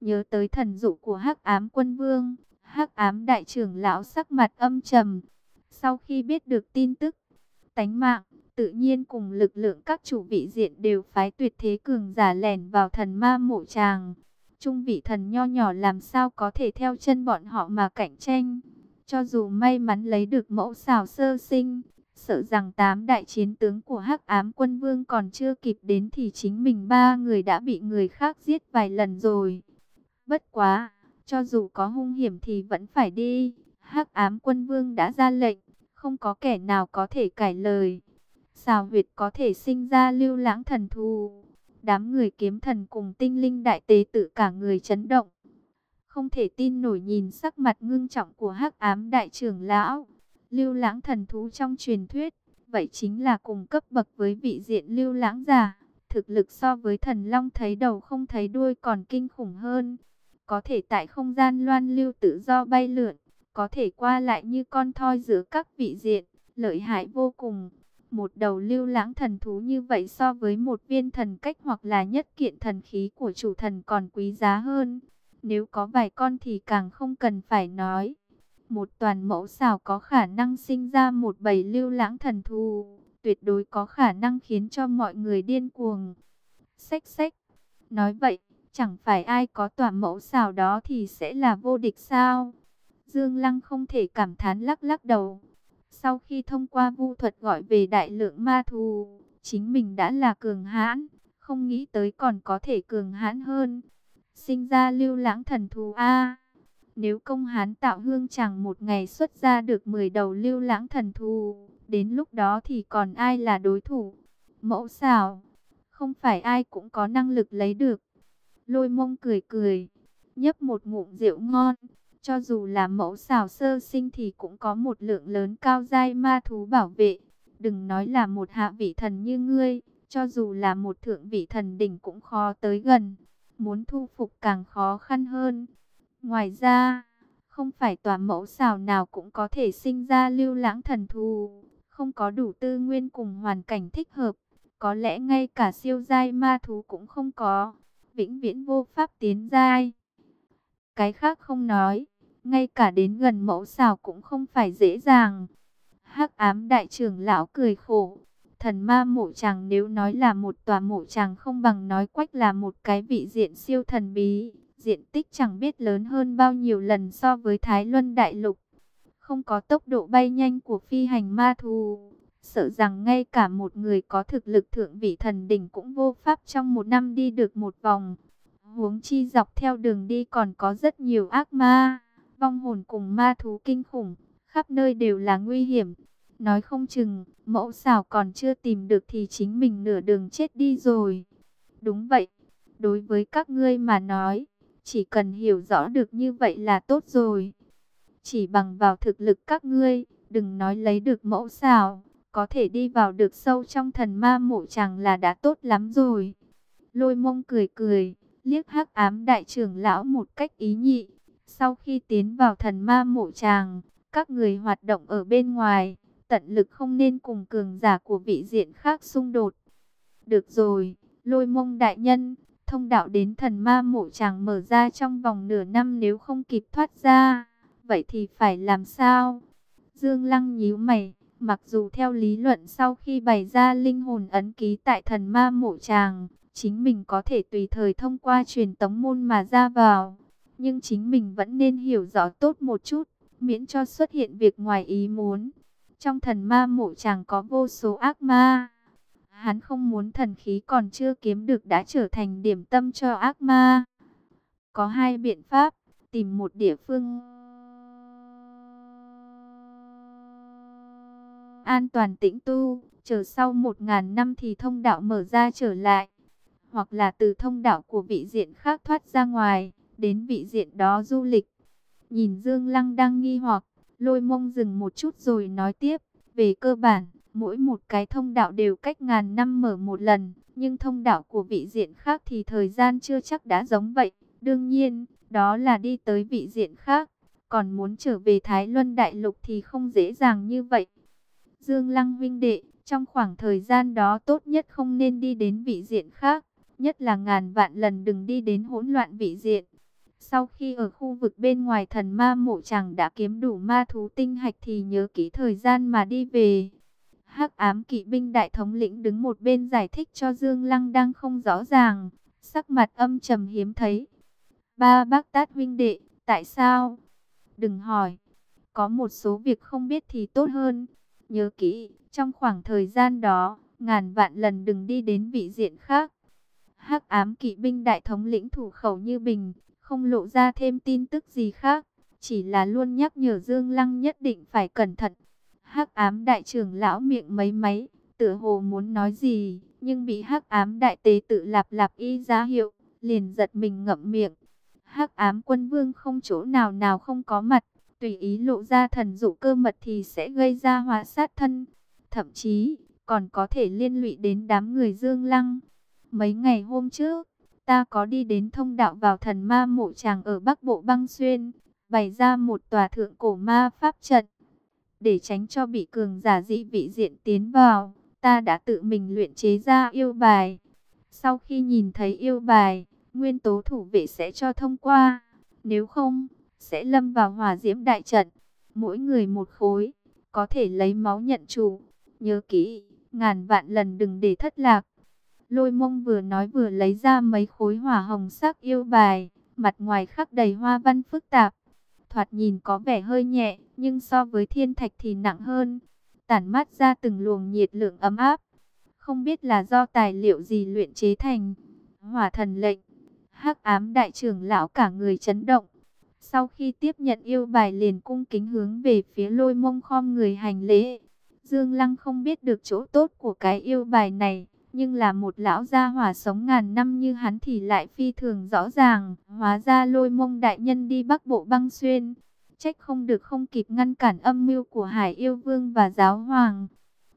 Nhớ tới thần dụ của Hắc ám quân vương, Hắc ám đại trưởng lão sắc mặt âm trầm. Sau khi biết được tin tức, tánh mạng, tự nhiên cùng lực lượng các chủ vị diện đều phái tuyệt thế cường giả lẻn vào thần ma mộ tràng. Trung vị thần nho nhỏ làm sao có thể theo chân bọn họ mà cạnh tranh. Cho dù may mắn lấy được mẫu xào sơ sinh, sợ rằng tám đại chiến tướng của hắc ám quân vương còn chưa kịp đến thì chính mình ba người đã bị người khác giết vài lần rồi. Bất quá, cho dù có hung hiểm thì vẫn phải đi. hắc ám quân vương đã ra lệnh, không có kẻ nào có thể cải lời. Xào huyệt có thể sinh ra lưu lãng thần thù. Đám người kiếm thần cùng tinh linh đại tế tự cả người chấn động. Không thể tin nổi nhìn sắc mặt ngưng trọng của hắc ám đại trưởng lão. Lưu lãng thần thú trong truyền thuyết. Vậy chính là cùng cấp bậc với vị diện lưu lãng giả. Thực lực so với thần long thấy đầu không thấy đuôi còn kinh khủng hơn. Có thể tại không gian loan lưu tự do bay lượn. Có thể qua lại như con thoi giữa các vị diện. Lợi hại vô cùng. Một đầu lưu lãng thần thú như vậy so với một viên thần cách hoặc là nhất kiện thần khí của chủ thần còn quý giá hơn. Nếu có vài con thì càng không cần phải nói. Một toàn mẫu xào có khả năng sinh ra một bầy lưu lãng thần thú. Tuyệt đối có khả năng khiến cho mọi người điên cuồng. Xách xách. Nói vậy, chẳng phải ai có tòa mẫu xào đó thì sẽ là vô địch sao? Dương Lăng không thể cảm thán lắc lắc đầu. Sau khi thông qua vu thuật gọi về đại lượng ma thù, chính mình đã là cường hãn, không nghĩ tới còn có thể cường hãn hơn. Sinh ra lưu lãng thần thù A. nếu công hán tạo hương chẳng một ngày xuất ra được 10 đầu lưu lãng thần thù, đến lúc đó thì còn ai là đối thủ? Mẫu xảo, không phải ai cũng có năng lực lấy được. Lôi mông cười cười, nhấp một ngụm rượu ngon. Cho dù là mẫu xảo sơ sinh thì cũng có một lượng lớn cao giai ma thú bảo vệ. Đừng nói là một hạ vị thần như ngươi, cho dù là một thượng vị thần đỉnh cũng khó tới gần. Muốn thu phục càng khó khăn hơn. Ngoài ra, không phải tòa mẫu xảo nào cũng có thể sinh ra lưu lãng thần thù. Không có đủ tư nguyên cùng hoàn cảnh thích hợp. Có lẽ ngay cả siêu giai ma thú cũng không có. Vĩnh viễn vô pháp tiến giai. Cái khác không nói ngay cả đến gần mẫu xào cũng không phải dễ dàng. hắc ám đại trưởng lão cười khổ. Thần ma mộ chàng nếu nói là một tòa mộ chàng không bằng nói quách là một cái vị diện siêu thần bí. Diện tích chẳng biết lớn hơn bao nhiêu lần so với Thái Luân Đại Lục. Không có tốc độ bay nhanh của phi hành ma thù. Sợ rằng ngay cả một người có thực lực thượng vị thần đỉnh cũng vô pháp trong một năm đi được một vòng. Huống chi dọc theo đường đi còn có rất nhiều ác ma vong hồn cùng ma thú kinh khủng, khắp nơi đều là nguy hiểm. Nói không chừng, mẫu xảo còn chưa tìm được thì chính mình nửa đường chết đi rồi. Đúng vậy, đối với các ngươi mà nói, chỉ cần hiểu rõ được như vậy là tốt rồi. Chỉ bằng vào thực lực các ngươi, đừng nói lấy được mẫu xảo, có thể đi vào được sâu trong thần ma mộ chẳng là đã tốt lắm rồi. Lôi mông cười cười, liếc hắc ám đại trưởng lão một cách ý nhị. Sau khi tiến vào thần ma mộ tràng, các người hoạt động ở bên ngoài, tận lực không nên cùng cường giả của vị diện khác xung đột. Được rồi, lôi mông đại nhân, Thông đạo đến thần ma mộ tràng mở ra trong vòng nửa năm nếu không kịp thoát ra. Vậy thì phải làm sao? Dương Lăng nhíu mày. Mặc dù theo lý luận sau khi bày ra linh hồn ấn ký tại thần ma mộ tràng, chính mình có thể tùy thời thông qua truyền tống môn mà ra vào. Nhưng chính mình vẫn nên hiểu rõ tốt một chút, miễn cho xuất hiện việc ngoài ý muốn. Trong thần ma mộ chàng có vô số ác ma. Hắn không muốn thần khí còn chưa kiếm được đã trở thành điểm tâm cho ác ma. Có hai biện pháp, tìm một địa phương an toàn tĩnh tu, chờ sau một ngàn năm thì thông đạo mở ra trở lại. Hoặc là từ thông đạo của vị diện khác thoát ra ngoài, đến vị diện đó du lịch. Nhìn Dương Lăng đang nghi hoặc, lôi mông dừng một chút rồi nói tiếp, về cơ bản, mỗi một cái thông đạo đều cách ngàn năm mở một lần, nhưng thông đạo của vị diện khác thì thời gian chưa chắc đã giống vậy. Đương nhiên, đó là đi tới vị diện khác, còn muốn trở về Thái Luân Đại Lục thì không dễ dàng như vậy. Dương Lăng vinh đệ, trong khoảng thời gian đó tốt nhất không nên đi đến vị diện khác, nhất là ngàn vạn lần đừng đi đến hỗn loạn vị diện. Sau khi ở khu vực bên ngoài thần ma mộ chàng đã kiếm đủ ma thú tinh hạch thì nhớ kỹ thời gian mà đi về. Hắc ám kỵ binh đại thống lĩnh đứng một bên giải thích cho Dương Lăng đang không rõ ràng, sắc mặt âm trầm hiếm thấy. Ba bác tát huynh đệ, tại sao? Đừng hỏi, có một số việc không biết thì tốt hơn. Nhớ kỹ, trong khoảng thời gian đó, ngàn vạn lần đừng đi đến vị diện khác. Hắc ám kỵ binh đại thống lĩnh thủ khẩu như bình, không lộ ra thêm tin tức gì khác, chỉ là luôn nhắc nhở Dương Lăng nhất định phải cẩn thận. Hắc ám đại trưởng lão miệng mấy mấy, tựa hồ muốn nói gì, nhưng bị Hắc ám đại tế tự lạp lạp y giá hiệu, liền giật mình ngậm miệng. Hắc ám quân vương không chỗ nào nào không có mặt, tùy ý lộ ra thần dụ cơ mật thì sẽ gây ra hóa sát thân, thậm chí còn có thể liên lụy đến đám người Dương Lăng. Mấy ngày hôm trước, ta có đi đến thông đạo vào thần ma mộ tràng ở Bắc Bộ Băng Xuyên, bày ra một tòa thượng cổ ma pháp trận. Để tránh cho bị cường giả dị vị diện tiến vào, ta đã tự mình luyện chế ra yêu bài. Sau khi nhìn thấy yêu bài, nguyên tố thủ vệ sẽ cho thông qua. Nếu không, sẽ lâm vào hỏa diễm đại trận. Mỗi người một khối, có thể lấy máu nhận chủ. Nhớ kỹ, ngàn vạn lần đừng để thất lạc. Lôi mông vừa nói vừa lấy ra mấy khối hỏa hồng sắc yêu bài, mặt ngoài khắc đầy hoa văn phức tạp. Thoạt nhìn có vẻ hơi nhẹ, nhưng so với thiên thạch thì nặng hơn. Tản mát ra từng luồng nhiệt lượng ấm áp. Không biết là do tài liệu gì luyện chế thành. Hỏa thần lệnh, hắc ám đại trưởng lão cả người chấn động. Sau khi tiếp nhận yêu bài liền cung kính hướng về phía lôi mông khom người hành lễ. Dương Lăng không biết được chỗ tốt của cái yêu bài này, nhưng là một lão gia hỏa sống ngàn năm như hắn thì lại phi thường rõ ràng. Hóa ra lôi mông đại nhân đi bắc bộ băng xuyên. Trách không được không kịp ngăn cản âm mưu của Hải yêu vương và giáo hoàng.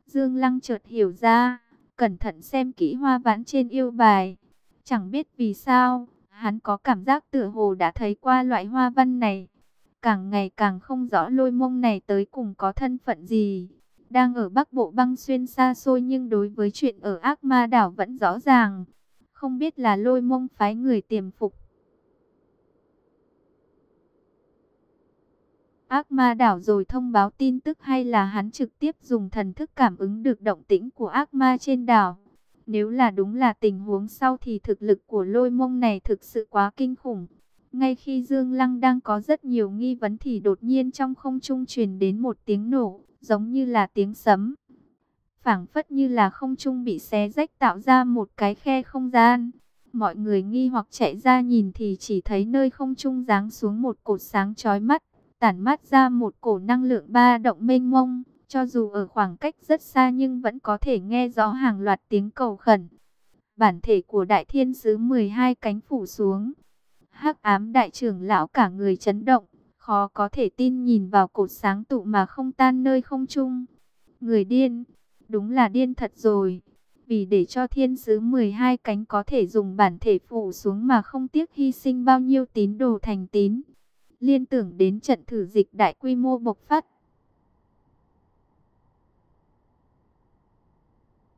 Dương Lăng chợt hiểu ra, cẩn thận xem kỹ hoa vãn trên yêu bài. Chẳng biết vì sao, Hắn có cảm giác tựa hồ đã thấy qua loại hoa văn này. Càng ngày càng không rõ lôi mông này tới cùng có thân phận gì. Đang ở bắc bộ băng xuyên xa xôi nhưng đối với chuyện ở ác ma đảo vẫn rõ ràng. Không biết là lôi mông phái người tiềm phục. Ác ma đảo rồi thông báo tin tức hay là hắn trực tiếp dùng thần thức cảm ứng được động tĩnh của ác ma trên đảo. Nếu là đúng là tình huống sau thì thực lực của lôi mông này thực sự quá kinh khủng. Ngay khi Dương Lăng đang có rất nhiều nghi vấn thì đột nhiên trong không trung truyền đến một tiếng nổ, giống như là tiếng sấm. phảng phất như là không trung bị xé rách tạo ra một cái khe không gian. Mọi người nghi hoặc chạy ra nhìn thì chỉ thấy nơi không trung giáng xuống một cột sáng chói mắt, tản mát ra một cổ năng lượng ba động mênh mông. Cho dù ở khoảng cách rất xa nhưng vẫn có thể nghe rõ hàng loạt tiếng cầu khẩn. Bản thể của đại thiên sứ 12 cánh phủ xuống. hắc ám đại trưởng lão cả người chấn động. Khó có thể tin nhìn vào cột sáng tụ mà không tan nơi không trung. Người điên, đúng là điên thật rồi. Vì để cho thiên sứ 12 cánh có thể dùng bản thể phủ xuống mà không tiếc hy sinh bao nhiêu tín đồ thành tín. Liên tưởng đến trận thử dịch đại quy mô bộc phát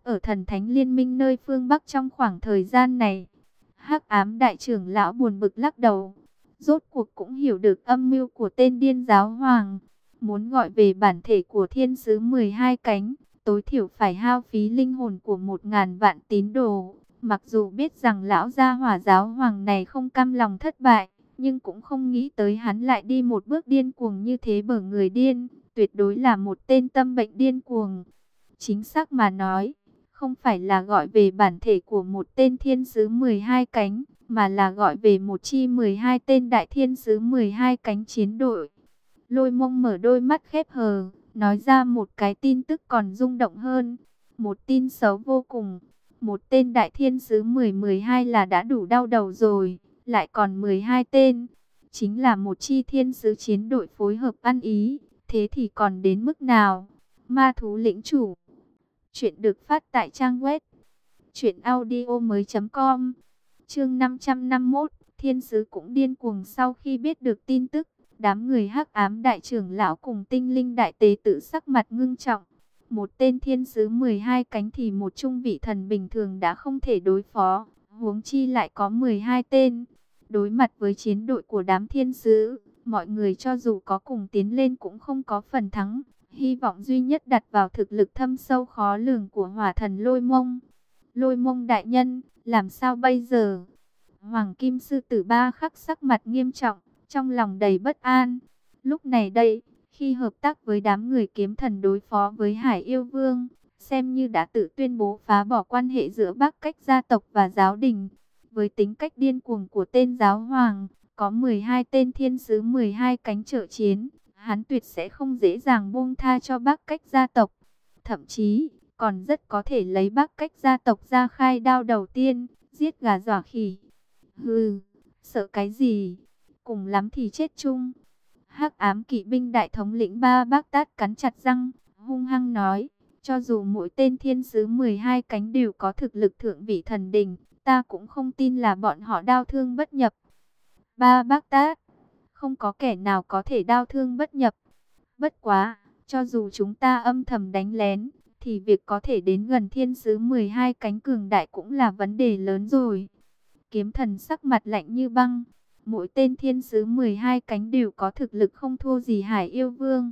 Ở thần thánh liên minh nơi phương Bắc trong khoảng thời gian này, hắc ám đại trưởng lão buồn bực lắc đầu. Rốt cuộc cũng hiểu được âm mưu của tên điên giáo hoàng. Muốn gọi về bản thể của thiên sứ 12 cánh, tối thiểu phải hao phí linh hồn của một ngàn vạn tín đồ. Mặc dù biết rằng lão gia hỏa giáo hoàng này không cam lòng thất bại, nhưng cũng không nghĩ tới hắn lại đi một bước điên cuồng như thế bở người điên, tuyệt đối là một tên tâm bệnh điên cuồng. Chính xác mà nói, không phải là gọi về bản thể của một tên thiên sứ 12 cánh, mà là gọi về một chi 12 tên đại thiên sứ 12 cánh chiến đội. Lôi mông mở đôi mắt khép hờ, nói ra một cái tin tức còn rung động hơn. Một tin xấu vô cùng. Một tên đại thiên sứ 10-12 là đã đủ đau đầu rồi, lại còn 12 tên. Chính là một chi thiên sứ chiến đội phối hợp ăn ý, thế thì còn đến mức nào? Ma thú lĩnh chủ. Chuyện được phát tại trang web truyệnaudiomoi.com. Chương 551, Thiên sứ cũng điên cuồng sau khi biết được tin tức, đám người Hắc Ám đại trưởng lão cùng Tinh Linh đại tế tự sắc mặt ngưng trọng. Một tên thiên sứ 12 cánh thì một trung vị thần bình thường đã không thể đối phó, huống chi lại có 12 tên. Đối mặt với chiến đội của đám thiên sứ, mọi người cho dù có cùng tiến lên cũng không có phần thắng. Hy vọng duy nhất đặt vào thực lực thâm sâu khó lường của hỏa thần lôi mông. Lôi mông đại nhân, làm sao bây giờ? Hoàng Kim Sư Tử Ba khắc sắc mặt nghiêm trọng, trong lòng đầy bất an. Lúc này đây, khi hợp tác với đám người kiếm thần đối phó với Hải Yêu Vương, xem như đã tự tuyên bố phá bỏ quan hệ giữa Bắc cách gia tộc và giáo đình. Với tính cách điên cuồng của tên giáo hoàng, có 12 tên thiên sứ 12 cánh trợ chiến, hắn tuyệt sẽ không dễ dàng buông tha cho Bắc cách gia tộc. Thậm chí, còn rất có thể lấy Bắc cách gia tộc ra khai đao đầu tiên, giết gà dọa khỉ. Hừ, sợ cái gì? Cùng lắm thì chết chung. Hắc ám kỵ binh đại thống lĩnh ba bác tát cắn chặt răng, hung hăng nói, cho dù mỗi tên thiên sứ 12 cánh đều có thực lực thượng vị thần đình, ta cũng không tin là bọn họ đau thương bất nhập. Ba bác tát, không có kẻ nào có thể đau thương bất nhập. Bất quá, cho dù chúng ta âm thầm đánh lén, thì việc có thể đến gần thiên sứ 12 cánh cường đại cũng là vấn đề lớn rồi. Kiếm thần sắc mặt lạnh như băng. Mỗi tên thiên sứ 12 cánh đều có thực lực không thua gì Hải Yêu Vương.